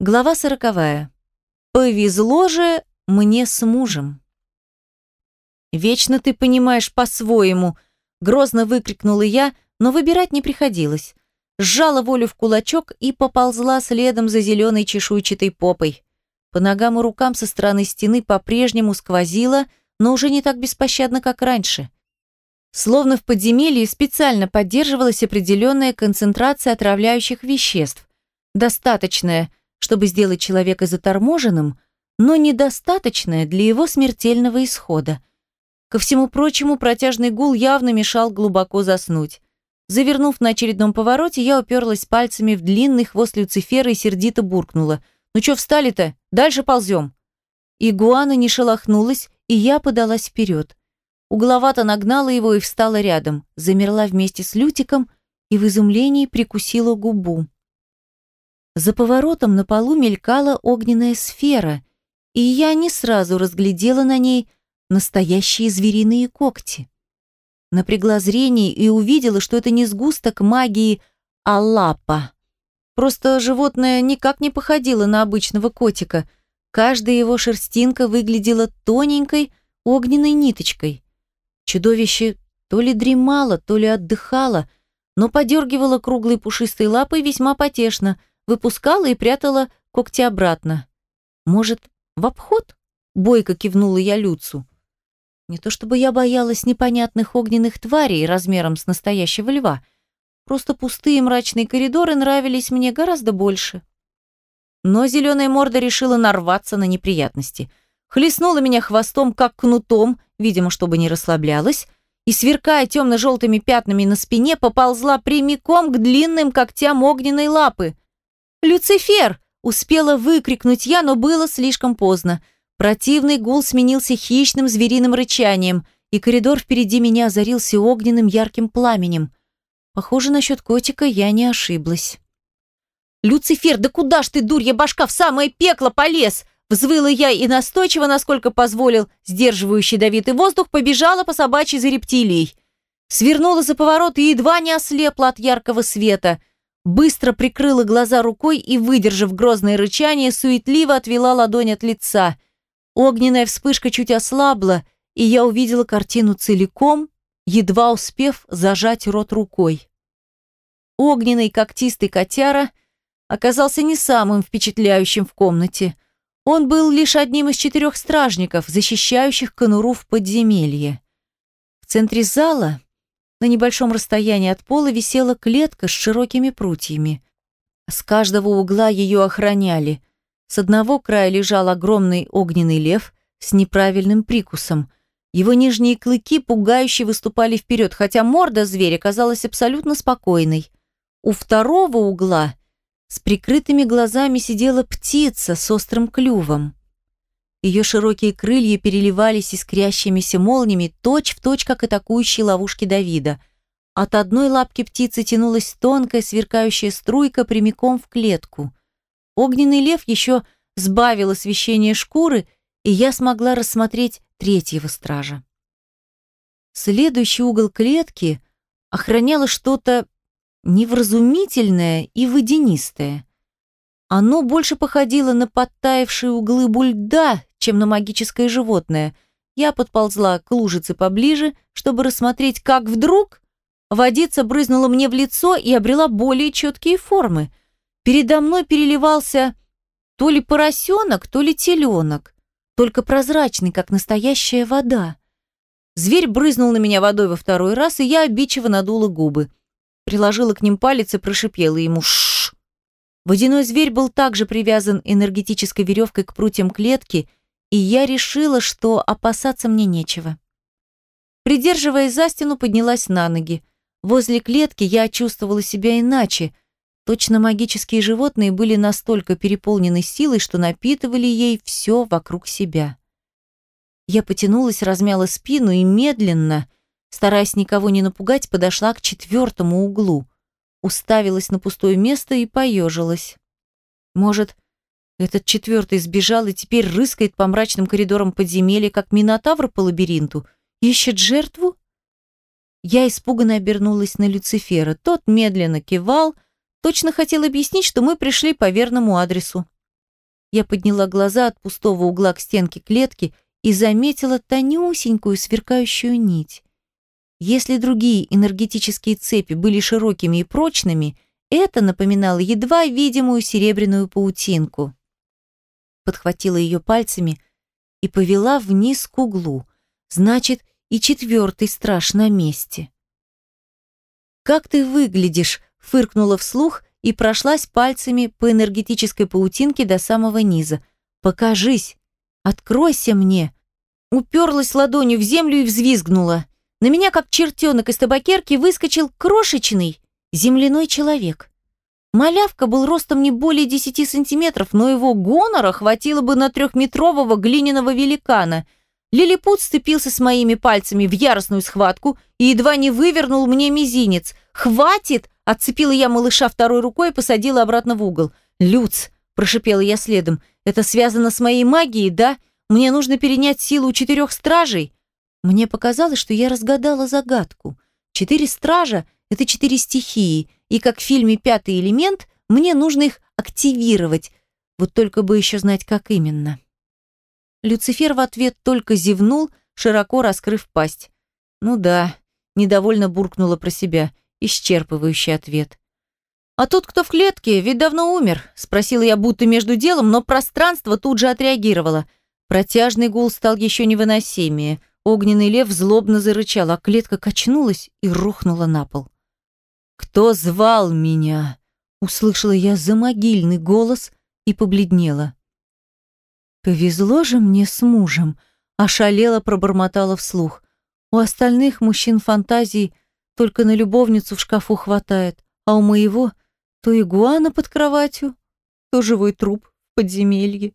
Глава сороковая. Повезло же мне с мужем. «Вечно ты понимаешь по-своему», — грозно выкрикнула я, но выбирать не приходилось. Сжала волю в кулачок и поползла следом за зеленой чешуйчатой попой. По ногам и рукам со стороны стены по-прежнему сквозило, но уже не так беспощадно, как раньше. Словно в подземелье специально поддерживалась определенная концентрация отравляющих веществ, достаточная, чтобы сделать человека заторможенным, но недостаточное для его смертельного исхода. Ко всему прочему, протяжный гул явно мешал глубоко заснуть. Завернув на очередном повороте, я уперлась пальцами в длинный хвост Люцифера и сердито буркнула. «Ну чё встали-то? Дальше ползем!» Игуана не шелохнулась, и я подалась вперед. Угловато нагнала его и встала рядом, замерла вместе с Лютиком и в изумлении прикусила губу. За поворотом на полу мелькала огненная сфера, и я не сразу разглядела на ней настоящие звериные когти. Напрягла зрение и увидела, что это не сгусток магии, а лапа. Просто животное никак не походило на обычного котика. Каждая его шерстинка выглядела тоненькой огненной ниточкой. Чудовище то ли дремало, то ли отдыхало, но подергивало круглой пушистой лапой весьма потешно, выпускала и прятала когти обратно. «Может, в обход?» — бойко кивнула я Люцу. Не то чтобы я боялась непонятных огненных тварей размером с настоящего льва, просто пустые мрачные коридоры нравились мне гораздо больше. Но зеленая морда решила нарваться на неприятности. Хлестнула меня хвостом, как кнутом, видимо, чтобы не расслаблялась, и, сверкая темно-желтыми пятнами на спине, поползла прямиком к длинным когтям огненной лапы. «Люцифер!» – успела выкрикнуть я, но было слишком поздно. Противный гул сменился хищным звериным рычанием, и коридор впереди меня озарился огненным ярким пламенем. Похоже, насчет котика я не ошиблась. «Люцифер, да куда ж ты, дурья башка, в самое пекло полез?» Взвыла я и настойчиво, насколько позволил сдерживающий давитый воздух, побежала по собачьей за рептилией. Свернула за поворот и едва не ослепла от яркого света быстро прикрыла глаза рукой и, выдержав грозное рычание, суетливо отвела ладонь от лица. Огненная вспышка чуть ослабла, и я увидела картину целиком, едва успев зажать рот рукой. Огненный когтистый котяра оказался не самым впечатляющим в комнате. Он был лишь одним из четырех стражников, защищающих конуру в подземелье. В центре зала на небольшом расстоянии от пола висела клетка с широкими прутьями. С каждого угла ее охраняли. С одного края лежал огромный огненный лев с неправильным прикусом. Его нижние клыки пугающе выступали вперед, хотя морда зверя казалась абсолютно спокойной. У второго угла с прикрытыми глазами сидела птица с острым клювом. Ее широкие крылья переливались искрящимися молниями, точь-в-точь, как атакующие ловушки Давида. От одной лапки птицы тянулась тонкая сверкающая струйка прямиком в клетку. Огненный лев еще сбавил освещение шкуры, и я смогла рассмотреть третьего стража. Следующий угол клетки охраняло что-то невразумительное и водянистое. Оно больше походило на подтаявшие углы бульда, чем на магическое животное. Я подползла к лужице поближе, чтобы рассмотреть, как вдруг водица брызнула мне в лицо и обрела более четкие формы. Передо мной переливался то ли поросенок, то ли теленок, только прозрачный, как настоящая вода. Зверь брызнул на меня водой во второй раз, и я обидчиво надула губы. Приложила к ним палец и прошипела ему «Шшш!». Водяной зверь был также привязан энергетической веревкой к прутьям клетки, и я решила, что опасаться мне нечего. Придерживаясь за стену, поднялась на ноги. Возле клетки я чувствовала себя иначе. Точно магические животные были настолько переполнены силой, что напитывали ей все вокруг себя. Я потянулась, размяла спину и медленно, стараясь никого не напугать, подошла к четвертому углу. Уставилась на пустое место и поежилась. Может, этот четвертый сбежал и теперь рыскает по мрачным коридорам подземелья, как минотавр по лабиринту. Ищет жертву? Я испуганно обернулась на Люцифера. Тот медленно кивал, точно хотел объяснить, что мы пришли по верному адресу. Я подняла глаза от пустого угла к стенке клетки и заметила тонюсенькую сверкающую нить. Если другие энергетические цепи были широкими и прочными, это напоминало едва видимую серебряную паутинку. Подхватила ее пальцами и повела вниз к углу. Значит, и четвертый страж на месте. «Как ты выглядишь?» — фыркнула вслух и прошлась пальцами по энергетической паутинке до самого низа. «Покажись! Откройся мне!» Уперлась ладонью в землю и взвизгнула. На меня, как чертенок из табакерки, выскочил крошечный земляной человек. Малявка был ростом не более десяти сантиметров, но его гонора хватило бы на трехметрового глиняного великана. Лилипут сцепился с моими пальцами в яростную схватку и едва не вывернул мне мизинец. «Хватит!» – отцепила я малыша второй рукой и посадила обратно в угол. «Люц!» – прошипела я следом. «Это связано с моей магией, да? Мне нужно перенять силу четырех стражей?» Мне показалось, что я разгадала загадку. Четыре стража – это четыре стихии, и как в фильме «Пятый элемент» мне нужно их активировать. Вот только бы еще знать, как именно. Люцифер в ответ только зевнул, широко раскрыв пасть. «Ну да», – недовольно буркнула про себя, исчерпывающий ответ. «А тот, кто в клетке, ведь давно умер?» – спросила я будто между делом, но пространство тут же отреагировало. Протяжный гул стал еще невыносимее. Огненный лев злобно зарычал, а клетка качнулась и рухнула на пол. «Кто звал меня?» — услышала я замогильный голос и побледнела. «Повезло же мне с мужем», — ошалела пробормотала вслух. «У остальных мужчин фантазии только на любовницу в шкафу хватает, а у моего то игуана под кроватью, то живой труп в подземелье».